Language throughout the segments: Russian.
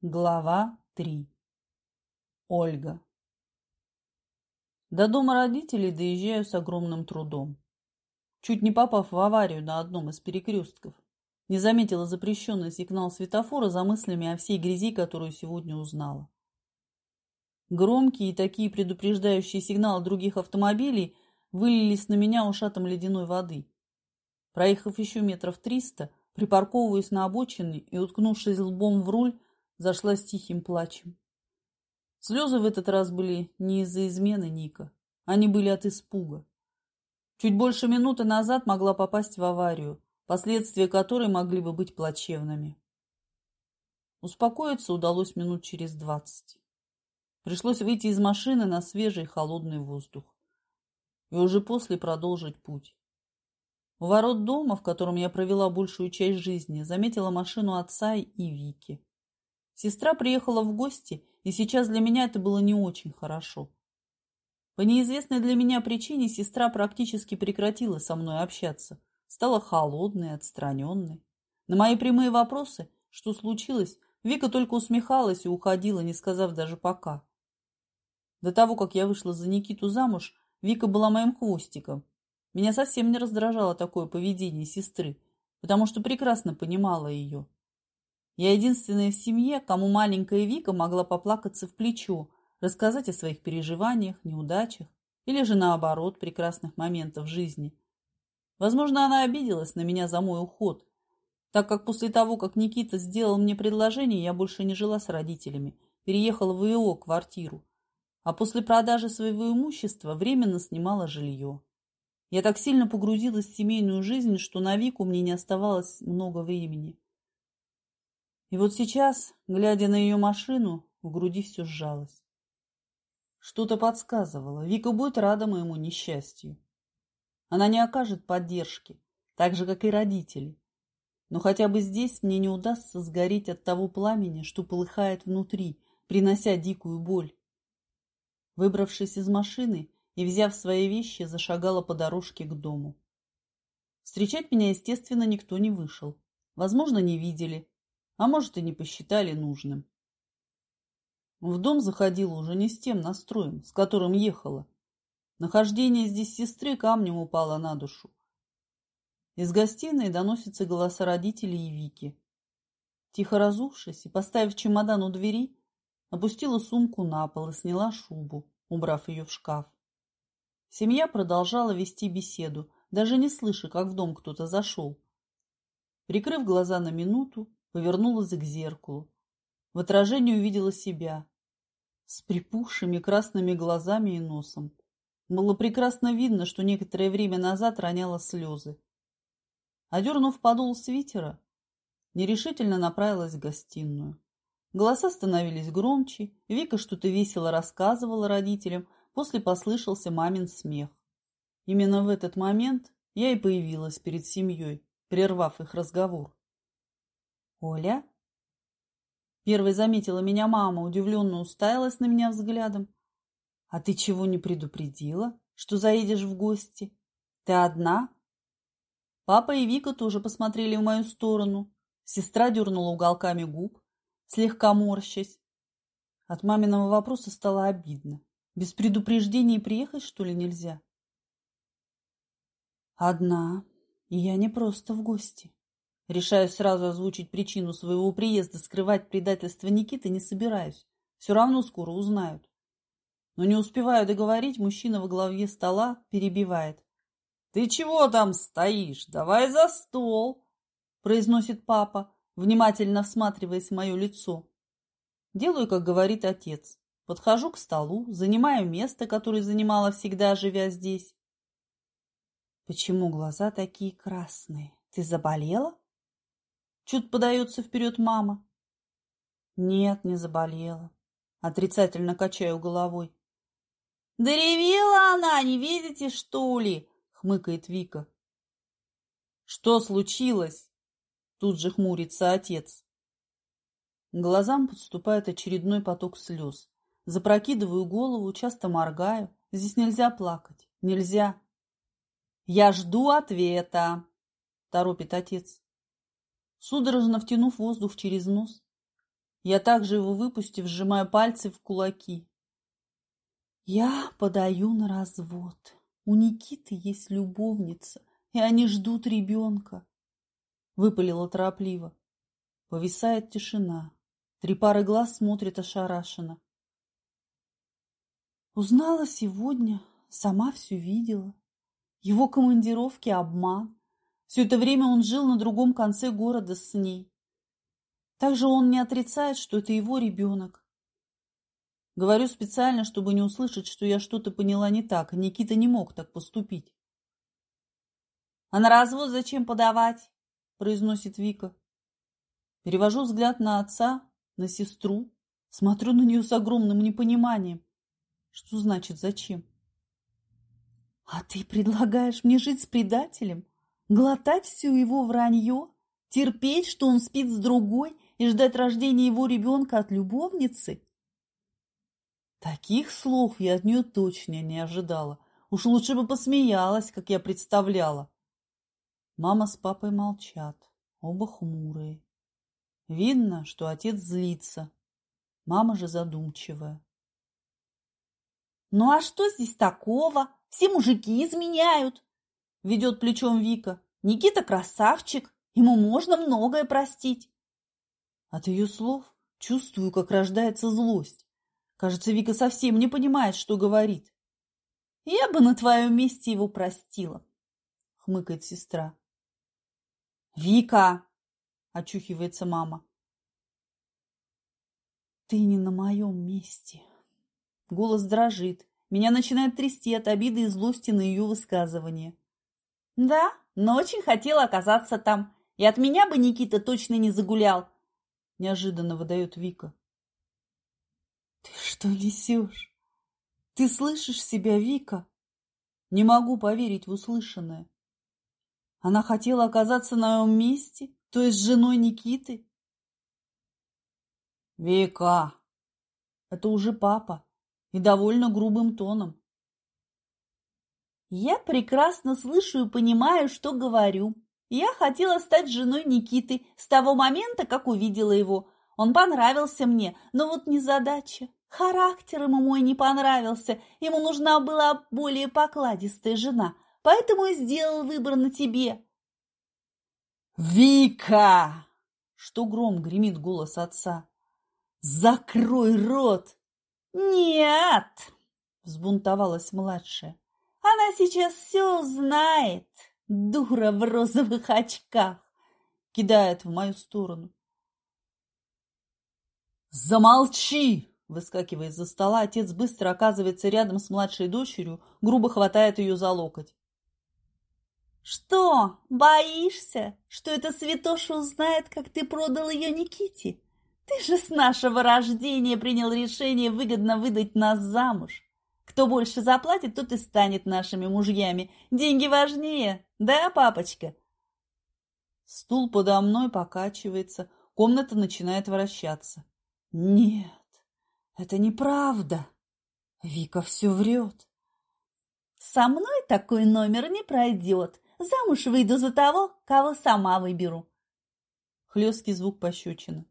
Глава 3. Ольга. До дома родителей доезжаю с огромным трудом. Чуть не попав в аварию на одном из перекрестков. Не заметила запрещенный сигнал светофора за мыслями о всей грязи, которую сегодня узнала. Громкие и такие предупреждающие сигналы других автомобилей вылились на меня ушатом ледяной воды. Проехав еще метров триста, припарковываюсь на обочине и, уткнувшись лбом в руль, зашла с тихим плачем. Слезы в этот раз были не из-за измены Ника. Они были от испуга. Чуть больше минуты назад могла попасть в аварию, последствия которой могли бы быть плачевными. Успокоиться удалось минут через двадцать. Пришлось выйти из машины на свежий холодный воздух. И уже после продолжить путь. У ворот дома, в котором я провела большую часть жизни, заметила машину отца и Вики. Сестра приехала в гости, и сейчас для меня это было не очень хорошо. По неизвестной для меня причине сестра практически прекратила со мной общаться, стала холодной, отстраненной. На мои прямые вопросы, что случилось, Вика только усмехалась и уходила, не сказав даже «пока». До того, как я вышла за Никиту замуж, Вика была моим хвостиком. Меня совсем не раздражало такое поведение сестры, потому что прекрасно понимала ее. Я единственная в семье, кому маленькая Вика могла поплакаться в плечо, рассказать о своих переживаниях, неудачах или же наоборот прекрасных моментах в жизни. Возможно, она обиделась на меня за мой уход, так как после того, как Никита сделал мне предложение, я больше не жила с родителями, переехала в его квартиру, а после продажи своего имущества временно снимала жилье. Я так сильно погрузилась в семейную жизнь, что на Вику мне не оставалось много времени. И вот сейчас, глядя на ее машину, в груди все сжалось. Что-то подсказывало, Вика будет рада моему несчастью. Она не окажет поддержки, так же, как и родители. Но хотя бы здесь мне не удастся сгореть от того пламени, что полыхает внутри, принося дикую боль. Выбравшись из машины и взяв свои вещи, зашагала по дорожке к дому. Встречать меня, естественно, никто не вышел. Возможно, не видели, а может и не посчитали нужным. В дом заходила уже не с тем настроем, с которым ехала. Нахождение здесь сестры камнем упало на душу. Из гостиной доносятся голоса родителей и Вики. Тихо разувшись и поставив чемодан у двери, опустила сумку на пол и сняла шубу, убрав ее в шкаф. Семья продолжала вести беседу, даже не слыша, как в дом кто-то зашел. Прикрыв глаза на минуту, повернулась к зеркалу. В отражении увидела себя с припухшими красными глазами и носом. Было прекрасно видно, что некоторое время назад роняла слезы. Одернув подол свитера, нерешительно направилась в гостиную. Голоса становились громче, Вика что-то весело рассказывала родителям, после послышался мамин смех. Именно в этот момент я и появилась перед семьей, прервав их разговор. «Оля?» Первой заметила меня мама, удивленно уставилась на меня взглядом. «А ты чего не предупредила, что заедешь в гости? Ты одна?» Папа и Вика тоже посмотрели в мою сторону. Сестра дернула уголками губ, слегка морщась. От маминого вопроса стало обидно. Без предупреждения приехать, что ли, нельзя? Одна, и я не просто в гости. Решаю сразу озвучить причину своего приезда, скрывать предательство Никиты не собираюсь. Все равно скоро узнают. Но не успеваю договорить, мужчина во главе стола перебивает. «Ты чего там стоишь? Давай за стол!» произносит папа, внимательно всматриваясь в мое лицо. Делаю, как говорит отец. Подхожу к столу, занимаю место, которое занимала всегда, живя здесь. «Почему глаза такие красные? Ты заболела?» Чуть подается вперед мама. Нет, не заболела. Отрицательно качаю головой. Да она, не видите, что ли? Хмыкает Вика. Что случилось? Тут же хмурится отец. Глазам подступает очередной поток слез. Запрокидываю голову, часто моргаю. Здесь нельзя плакать. Нельзя. Я жду ответа, торопит отец судорожно втянув воздух через нос. Я также его выпустив, сжимаю пальцы в кулаки. Я подаю на развод. У Никиты есть любовница, и они ждут ребенка. Выпалила торопливо. Повисает тишина. Три пары глаз смотрят ошарашенно. Узнала сегодня, сама все видела. Его командировки – обман. Все это время он жил на другом конце города с ней. Также он не отрицает, что это его ребенок. Говорю специально, чтобы не услышать, что я что-то поняла не так. Никита не мог так поступить. «А на развод зачем подавать?» – произносит Вика. Перевожу взгляд на отца, на сестру, смотрю на нее с огромным непониманием. Что значит «зачем»? А ты предлагаешь мне жить с предателем? Глотать все его вранье? Терпеть, что он спит с другой и ждать рождения его ребенка от любовницы? Таких слов я от нее точно не ожидала. Уж лучше бы посмеялась, как я представляла. Мама с папой молчат, оба хмурые. Видно, что отец злится. Мама же задумчивая. «Ну а что здесь такого? Все мужики изменяют!» Ведет плечом Вика. «Никита красавчик, ему можно многое простить!» От ее слов чувствую, как рождается злость. Кажется, Вика совсем не понимает, что говорит. «Я бы на твоем месте его простила», — хмыкает сестра. «Вика!» – очухивается мама. «Ты не на моем месте». Голос дрожит. Меня начинает трясти от обиды и злости на ее высказывание. «Да, но очень хотела оказаться там. И от меня бы Никита точно не загулял», – неожиданно выдает Вика. «Ты что несешь? Ты слышишь себя, Вика?» Не могу поверить в услышанное. Она хотела оказаться на моем месте, то есть с женой Никиты. Вика, это уже папа, и довольно грубым тоном. Я прекрасно слышу и понимаю, что говорю. Я хотела стать женой Никиты с того момента, как увидела его. Он понравился мне, но вот незадача. Характер ему мой не понравился. Ему нужна была более покладистая жена – поэтому и сделал выбор на тебе. «Вика!» – что гром гремит голос отца. «Закрой рот!» «Нет!» – взбунтовалась младшая. «Она сейчас все узнает, дура в розовых очках!» – кидает в мою сторону. «Замолчи!» Выскакивая из-за стола, отец быстро оказывается рядом с младшей дочерью, грубо хватает ее за локоть. «Что, боишься, что эта святоша узнает, как ты продал ее Никите? Ты же с нашего рождения принял решение выгодно выдать нас замуж. Кто больше заплатит, тот и станет нашими мужьями. Деньги важнее, да, папочка?» Стул подо мной покачивается, комната начинает вращаться. «Нет, это неправда. Вика все врет». «Со мной такой номер не пройдет. Замуж выйду за того, кого сама выберу. Хлесткий звук пощечины.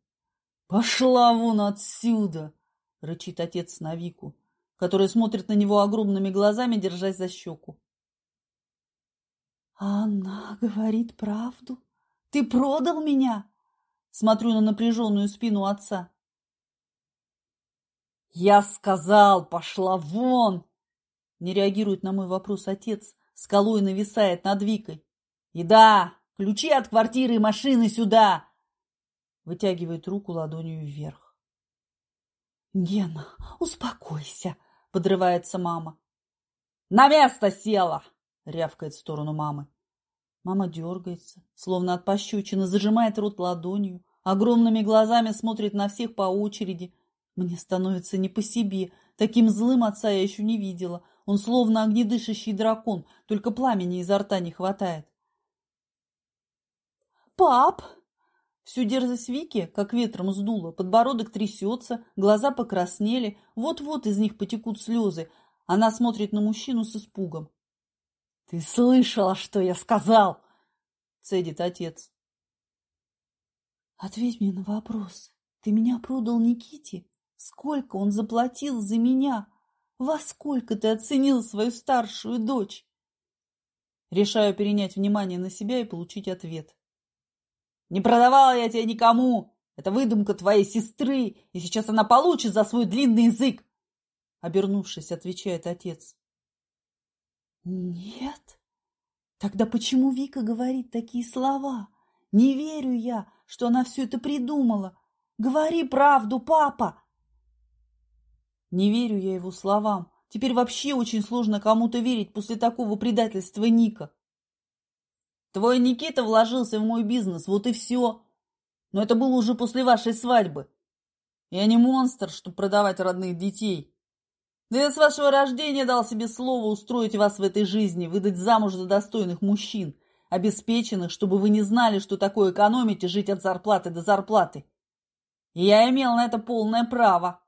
«Пошла вон отсюда!» — рычит отец на Вику, который смотрит на него огромными глазами, держась за щеку. «Она говорит правду. Ты продал меня!» Смотрю на напряженную спину отца. «Я сказал, пошла вон!» Не реагирует на мой вопрос отец, скалой нависает над Викой. «И да, ключи от квартиры и машины сюда!» Вытягивает руку ладонью вверх. «Гена, успокойся!» — подрывается мама. «На место села!» — рявкает в сторону мамы. Мама дергается, словно от пощечины, зажимает рот ладонью, огромными глазами смотрит на всех по очереди. Мне становится не по себе. Таким злым отца я еще не видела. Он словно огнедышащий дракон, только пламени изо рта не хватает. «Пап!» Всю дерзость Вики, как ветром сдуло, подбородок трясется, глаза покраснели, вот-вот из них потекут слезы. Она смотрит на мужчину с испугом. «Ты слышала, что я сказал?» — цедит отец. «Ответь мне на вопрос. Ты меня продал Никите? Сколько он заплатил за меня? Во сколько ты оценил свою старшую дочь? Решаю перенять внимание на себя и получить ответ. Не продавала я тебя никому. Это выдумка твоей сестры, и сейчас она получит за свой длинный язык. Обернувшись, отвечает отец. Нет. Тогда почему Вика говорит такие слова? Не верю я, что она все это придумала. Говори правду, папа. Не верю я его словам. Теперь вообще очень сложно кому-то верить после такого предательства Ника. Твой Никита вложился в мой бизнес, вот и все. Но это было уже после вашей свадьбы. Я не монстр, чтобы продавать родных детей. Да я с вашего рождения дал себе слово устроить вас в этой жизни, выдать замуж за достойных мужчин, обеспеченных, чтобы вы не знали, что такое экономить и жить от зарплаты до зарплаты. И я имел на это полное право.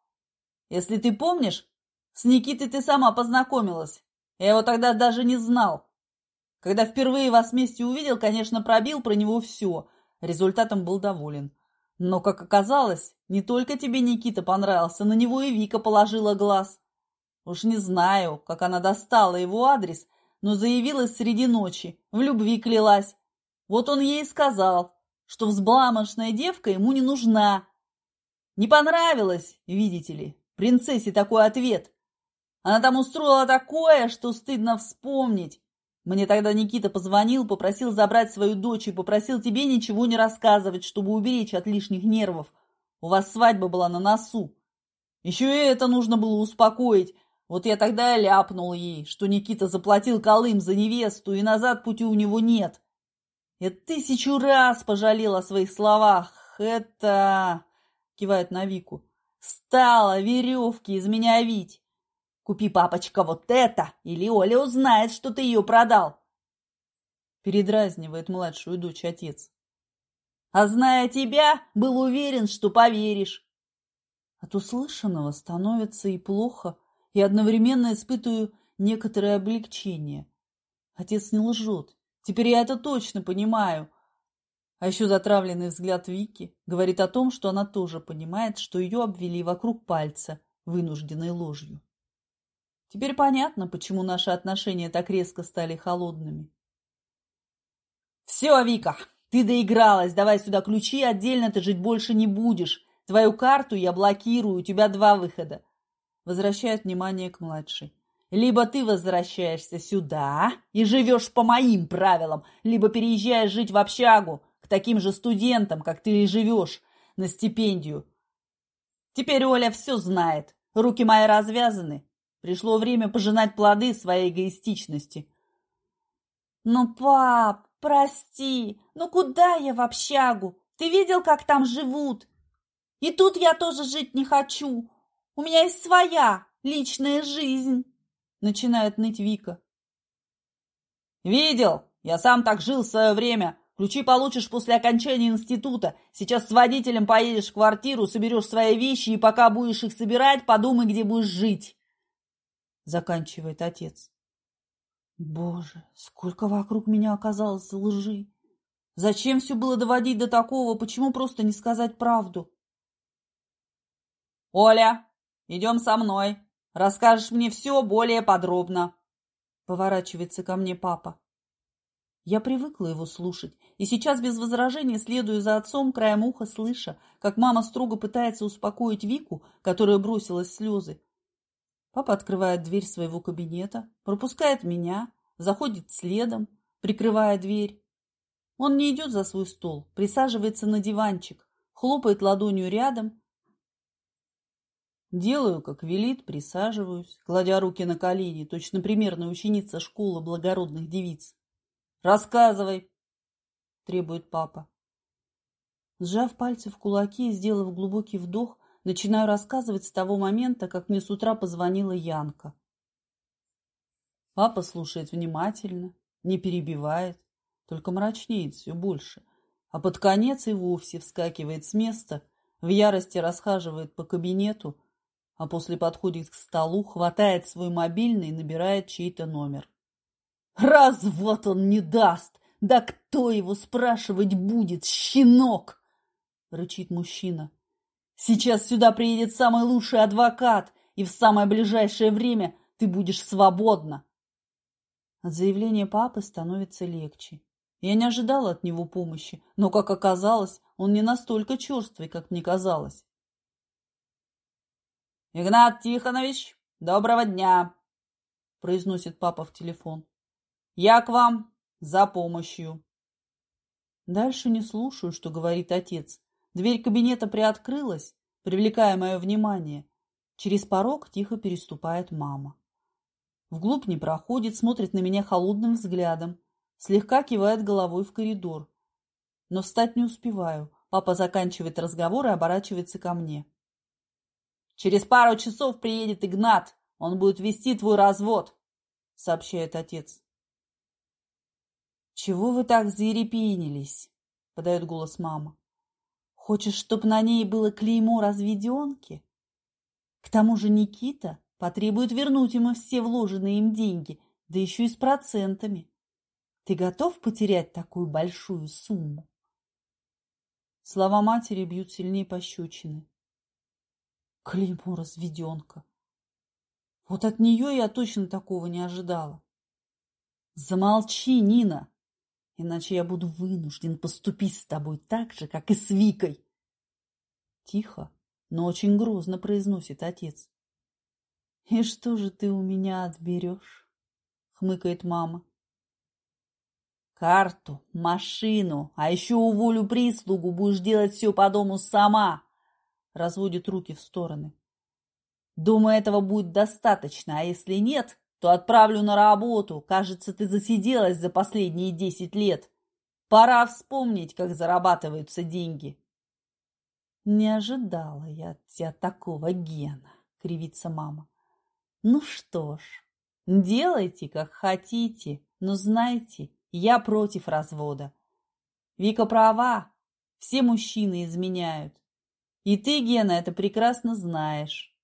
Если ты помнишь, с Никитой ты сама познакомилась. Я его тогда даже не знал. Когда впервые вас вместе увидел, конечно, пробил про него все. Результатом был доволен. Но, как оказалось, не только тебе Никита понравился, на него и Вика положила глаз. Уж не знаю, как она достала его адрес, но заявилась среди ночи, в любви клялась. Вот он ей сказал, что взбаламошная девка ему не нужна. Не понравилось, видите ли, принцессе такой ответ. Она там устроила такое, что стыдно вспомнить. Мне тогда Никита позвонил, попросил забрать свою дочь и попросил тебе ничего не рассказывать, чтобы уберечь от лишних нервов. У вас свадьба была на носу. Еще и это нужно было успокоить. Вот я тогда и ляпнул ей, что Никита заплатил Колым за невесту, и назад пути у него нет. Я тысячу раз пожалел о своих словах. Это... кивает на Вику. Стала веревки из меня вить. Купи, папочка, вот это, или Оля узнает, что ты ее продал. Передразнивает младшую дочь отец. А зная тебя, был уверен, что поверишь. От услышанного становится и плохо, и одновременно испытываю некоторое облегчение. Отец не лжет. Теперь я это точно понимаю. А еще затравленный взгляд Вики говорит о том, что она тоже понимает, что ее обвели вокруг пальца, вынужденной ложью. Теперь понятно, почему наши отношения так резко стали холодными. «Все, Вика, ты доигралась. Давай сюда ключи, отдельно ты жить больше не будешь. Твою карту я блокирую, у тебя два выхода». Возвращает внимание к младшей. «Либо ты возвращаешься сюда и живешь по моим правилам, либо переезжаешь жить в общагу к таким же студентам, как ты и живешь, на стипендию. Теперь Оля все знает. Руки мои развязаны, Пришло время пожинать плоды своей эгоистичности. «Ну, пап, прости, ну куда я в общагу? Ты видел, как там живут? И тут я тоже жить не хочу. У меня есть своя личная жизнь», — начинает ныть Вика. «Видел? Я сам так жил в свое время. Ключи получишь после окончания института. Сейчас с водителем поедешь в квартиру, соберешь свои вещи, и пока будешь их собирать, подумай, где будешь жить» заканчивает отец. Боже, сколько вокруг меня оказалось лжи! Зачем все было доводить до такого? Почему просто не сказать правду? Оля, идем со мной. Расскажешь мне все более подробно. Поворачивается ко мне папа. Я привыкла его слушать, и сейчас без возражения следую за отцом, краем уха слыша, как мама строго пытается успокоить Вику, которая бросилась слезы, Папа открывает дверь своего кабинета, пропускает меня, заходит следом, прикрывая дверь. Он не идет за свой стол, присаживается на диванчик, хлопает ладонью рядом. Делаю, как велит, присаживаюсь, кладя руки на колени, точно примерная ученица школы благородных девиц. «Рассказывай!» – требует папа. Сжав пальцы в кулаки и сделав глубокий вдох, Начинаю рассказывать с того момента, как мне с утра позвонила Янка. Папа слушает внимательно, не перебивает, только мрачнеет все больше, а под конец и вовсе вскакивает с места, в ярости расхаживает по кабинету, а после подходит к столу, хватает свой мобильный и набирает чей-то номер. «Развод он не даст! Да кто его спрашивать будет, щенок!» — рычит мужчина. Сейчас сюда приедет самый лучший адвокат, и в самое ближайшее время ты будешь свободна. От заявления папы становится легче. Я не ожидала от него помощи, но, как оказалось, он не настолько черствый, как мне казалось. «Игнат Тихонович, доброго дня!» – произносит папа в телефон. «Я к вам за помощью». Дальше не слушаю, что говорит отец. Дверь кабинета приоткрылась, привлекая мое внимание. Через порог тихо переступает мама. Вглубь не проходит, смотрит на меня холодным взглядом, слегка кивает головой в коридор. Но встать не успеваю. Папа заканчивает разговор и оборачивается ко мне. «Через пару часов приедет Игнат. Он будет вести твой развод», — сообщает отец. «Чего вы так заерепенились?» — подает голос мама. «Хочешь, чтоб на ней было клеймо разведенки? К тому же Никита потребует вернуть ему все вложенные им деньги, да еще и с процентами. Ты готов потерять такую большую сумму?» Слова матери бьют сильнее пощечины. Клеймо разведенка. Вот от нее я точно такого не ожидала. Замолчи, Нина, иначе я буду вынужден поступить с тобой так же, как и с Викой. Тихо, но очень грозно произносит отец. И что же ты у меня отберешь? Хмыкает мама. Карту, машину, а еще уволю прислугу, будешь делать все по дому сама. Разводит руки в стороны. Думаю, этого будет достаточно, а если нет, то отправлю на работу. Кажется, ты засиделась за последние десять лет. Пора вспомнить, как зарабатываются деньги. Не ожидала я от тебя такого гена, кривится мама. Ну что ж, делайте, как хотите, но знайте, я против развода. Вика права, все мужчины изменяют. И ты, Гена, это прекрасно знаешь.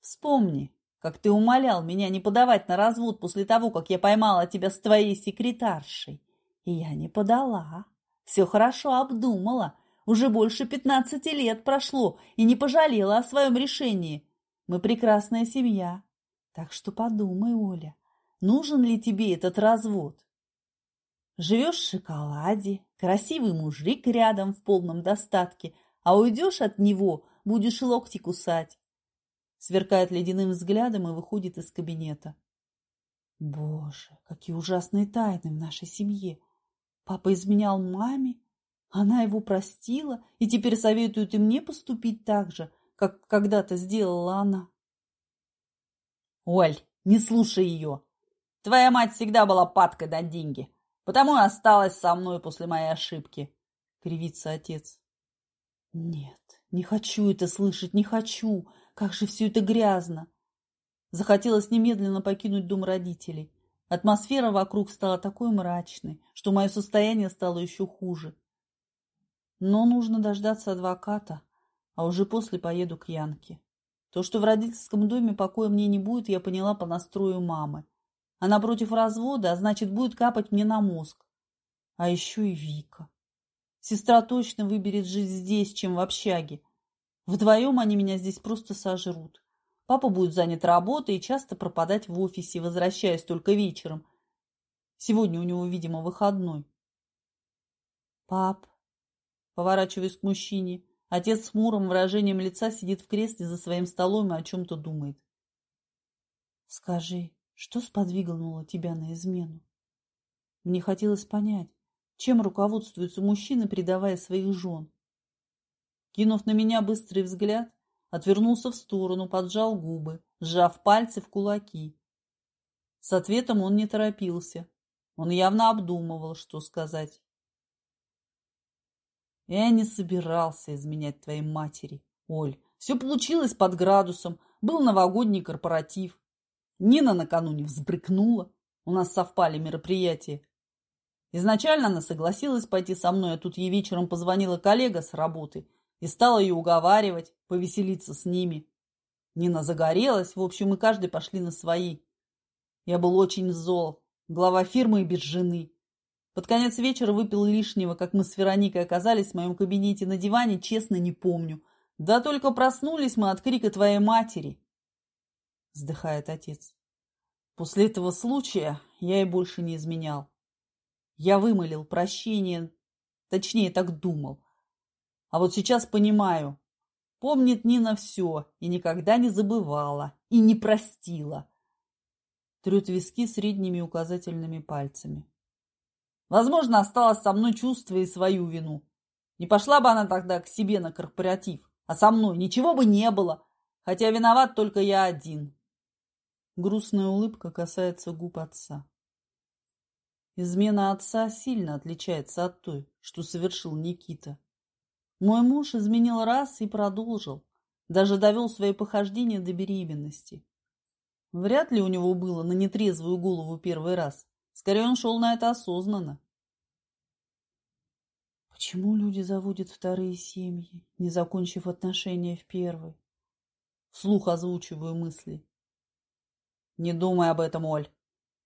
Вспомни, как ты умолял меня не подавать на развод после того, как я поймала тебя с твоей секретаршей. И я не подала. Все хорошо обдумала. Уже больше пятнадцати лет прошло и не пожалела о своем решении. Мы прекрасная семья. Так что подумай, Оля, нужен ли тебе этот развод? Живешь в шоколаде, красивый мужик рядом в полном достатке, а уйдешь от него, будешь локти кусать сверкает ледяным взглядом и выходит из кабинета. Боже, какие ужасные тайны в нашей семье. Папа изменял маме, она его простила и теперь советует и мне поступить так же, как когда-то сделала она. Оль, не слушай ее. Твоя мать всегда была падкой на деньги, потому и осталась со мной после моей ошибки, кривится отец. Нет, не хочу это слышать, не хочу. Как же все это грязно! Захотелось немедленно покинуть дом родителей. Атмосфера вокруг стала такой мрачной, что мое состояние стало еще хуже. Но нужно дождаться адвоката, а уже после поеду к Янке. То, что в родительском доме покоя мне не будет, я поняла по настрою мамы. Она против развода, а значит, будет капать мне на мозг. А еще и Вика. Сестра точно выберет жить здесь, чем в общаге. Вдвоем они меня здесь просто сожрут. Папа будет занят работой и часто пропадать в офисе, возвращаясь только вечером. Сегодня у него, видимо, выходной. Пап, поворачиваюсь к мужчине. Отец с хмурым выражением лица сидит в кресле за своим столом и о чем-то думает. Скажи, что сподвигнуло тебя на измену? Мне хотелось понять, чем руководствуются мужчины, предавая своих жен. Кинув на меня быстрый взгляд, отвернулся в сторону, поджал губы, сжав пальцы в кулаки. С ответом он не торопился. Он явно обдумывал, что сказать. Я не собирался изменять твоей матери, Оль. Все получилось под градусом. Был новогодний корпоратив. Нина накануне взбрыкнула. У нас совпали мероприятия. Изначально она согласилась пойти со мной, а тут ей вечером позвонила коллега с работы и стала ее уговаривать, повеселиться с ними. Нина загорелась, в общем, мы каждый пошли на свои. Я был очень зол, глава фирмы и без жены. Под конец вечера выпил лишнего, как мы с Вероникой оказались в моем кабинете на диване, честно не помню. Да только проснулись мы от крика твоей матери, вздыхает отец. После этого случая я и больше не изменял. Я вымолил прощение, точнее так думал. А вот сейчас понимаю, помнит Нина все и никогда не забывала, и не простила. Трет виски средними указательными пальцами. Возможно, осталось со мной чувствуя свою вину. Не пошла бы она тогда к себе на корпоратив, а со мной ничего бы не было, хотя виноват только я один. Грустная улыбка касается губ отца. Измена отца сильно отличается от той, что совершил Никита. Мой муж изменил раз и продолжил, даже довел свои похождения до беременности. Вряд ли у него было на нетрезвую голову первый раз. Скорее, он шел на это осознанно. Почему люди заводят вторые семьи, не закончив отношения в первой? Вслух озвучиваю мысли. Не думай об этом, Оль.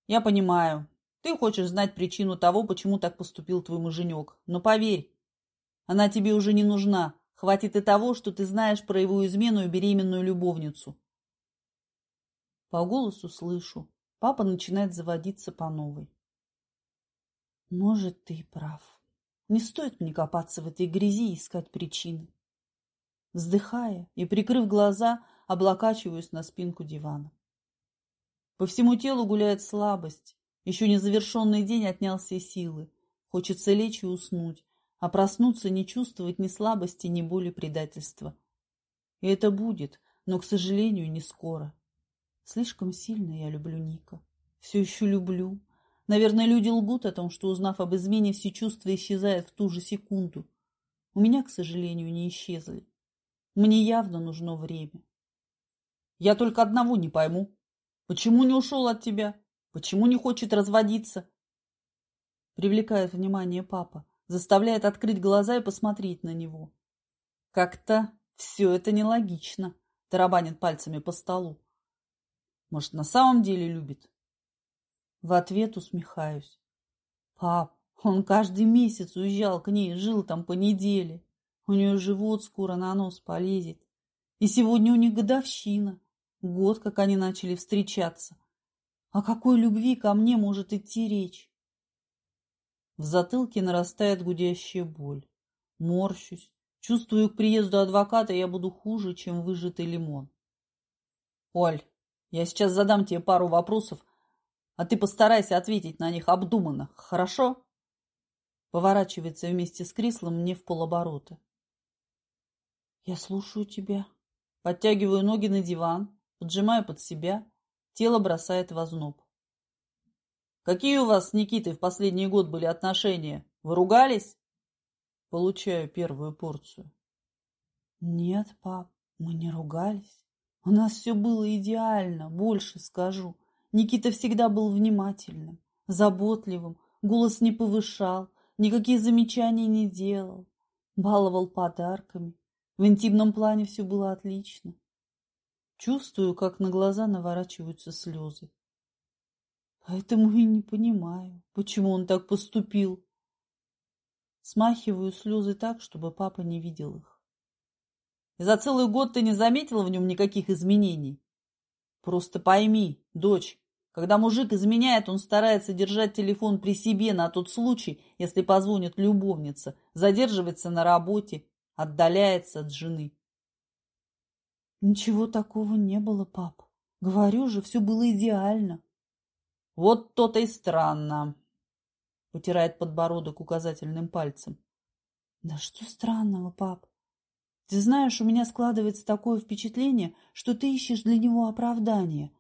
Я понимаю. Ты хочешь знать причину того, почему так поступил твой муженек. Но поверь, она тебе уже не нужна. Хватит и того, что ты знаешь про его измену и беременную любовницу. По голосу слышу. Папа начинает заводиться по новой. Может, ты и прав. Не стоит мне копаться в этой грязи и искать причины. Вздыхая и прикрыв глаза, облокачиваюсь на спинку дивана. По всему телу гуляет слабость. Еще незавершенный день отнял все силы. Хочется лечь и уснуть, а проснуться не чувствовать ни слабости, ни боли предательства. И это будет, но, к сожалению, не скоро. Слишком сильно я люблю Ника. Все еще люблю, Наверное, люди лгут о том, что, узнав об измене, все чувства исчезают в ту же секунду. У меня, к сожалению, не исчезли. Мне явно нужно время. Я только одного не пойму. Почему не ушел от тебя? Почему не хочет разводиться? Привлекает внимание папа, заставляет открыть глаза и посмотреть на него. Как-то все это нелогично, тарабанит пальцами по столу. Может, на самом деле любит? В ответ усмехаюсь. Пап, он каждый месяц уезжал к ней, жил там по неделе. У нее живот скоро на нос полезет. И сегодня у них годовщина. Год, как они начали встречаться. О какой любви ко мне может идти речь? В затылке нарастает гудящая боль. Морщусь. Чувствую, к приезду адвоката я буду хуже, чем выжатый лимон. Оль, я сейчас задам тебе пару вопросов, а ты постарайся ответить на них обдуманно, хорошо? Поворачивается вместе с Крислом мне в полоборота. Я слушаю тебя. Подтягиваю ноги на диван, поджимаю под себя, тело бросает в озноб. Какие у вас с Никитой в последний год были отношения? Вы ругались? Получаю первую порцию. Нет, пап, мы не ругались. У нас все было идеально, больше скажу. Никита всегда был внимательным, заботливым, голос не повышал, никакие замечания не делал, баловал подарками. В интимном плане все было отлично. Чувствую, как на глаза наворачиваются слезы. Поэтому и не понимаю, почему он так поступил. Смахиваю слезы так, чтобы папа не видел их. И за целый год ты не заметила в нем никаких изменений? Просто пойми, дочь, когда мужик изменяет, он старается держать телефон при себе на тот случай, если позвонит любовница, задерживается на работе, отдаляется от жены. Ничего такого не было, пап. Говорю же, все было идеально. Вот то-то и странно. Потирает подбородок указательным пальцем. Да что странного, пап? Ты знаешь, у меня складывается такое впечатление, что ты ищешь для него оправдание.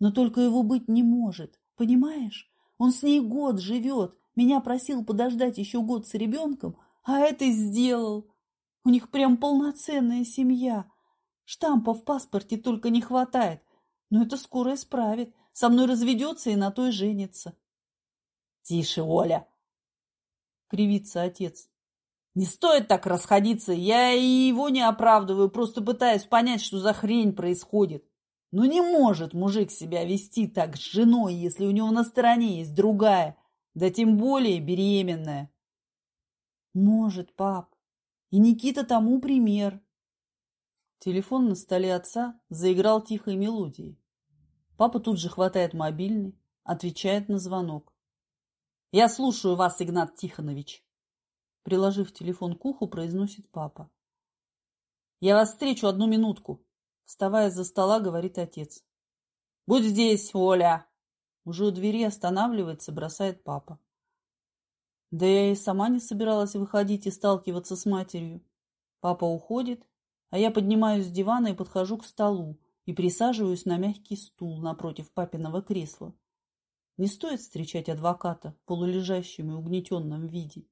Но только его быть не может, понимаешь? Он с ней год живет, меня просил подождать еще год с ребенком, а это сделал. У них прям полноценная семья. Штампа в паспорте только не хватает. Но это скоро исправит. Со мной разведется и на той женится. Тише, Оля! Кривится отец. Не стоит так расходиться. Я и его не оправдываю, просто пытаюсь понять, что за хрень происходит. Ну не может мужик себя вести так с женой, если у него на стороне есть другая, да тем более беременная. Может, пап. И Никита тому пример. Телефон на столе отца заиграл тихой мелодией. Папа тут же хватает мобильный, отвечает на звонок. «Я слушаю вас, Игнат Тихонович!» Приложив телефон к уху, произносит папа. «Я вас встречу одну минутку!» Вставая за стола, говорит отец. «Будь здесь, Оля!» Уже у двери останавливается, бросает папа. Да я и сама не собиралась выходить и сталкиваться с матерью. Папа уходит, а я поднимаюсь с дивана и подхожу к столу и присаживаюсь на мягкий стул напротив папиного кресла. Не стоит встречать адвоката в полулежащем и угнетенном виде.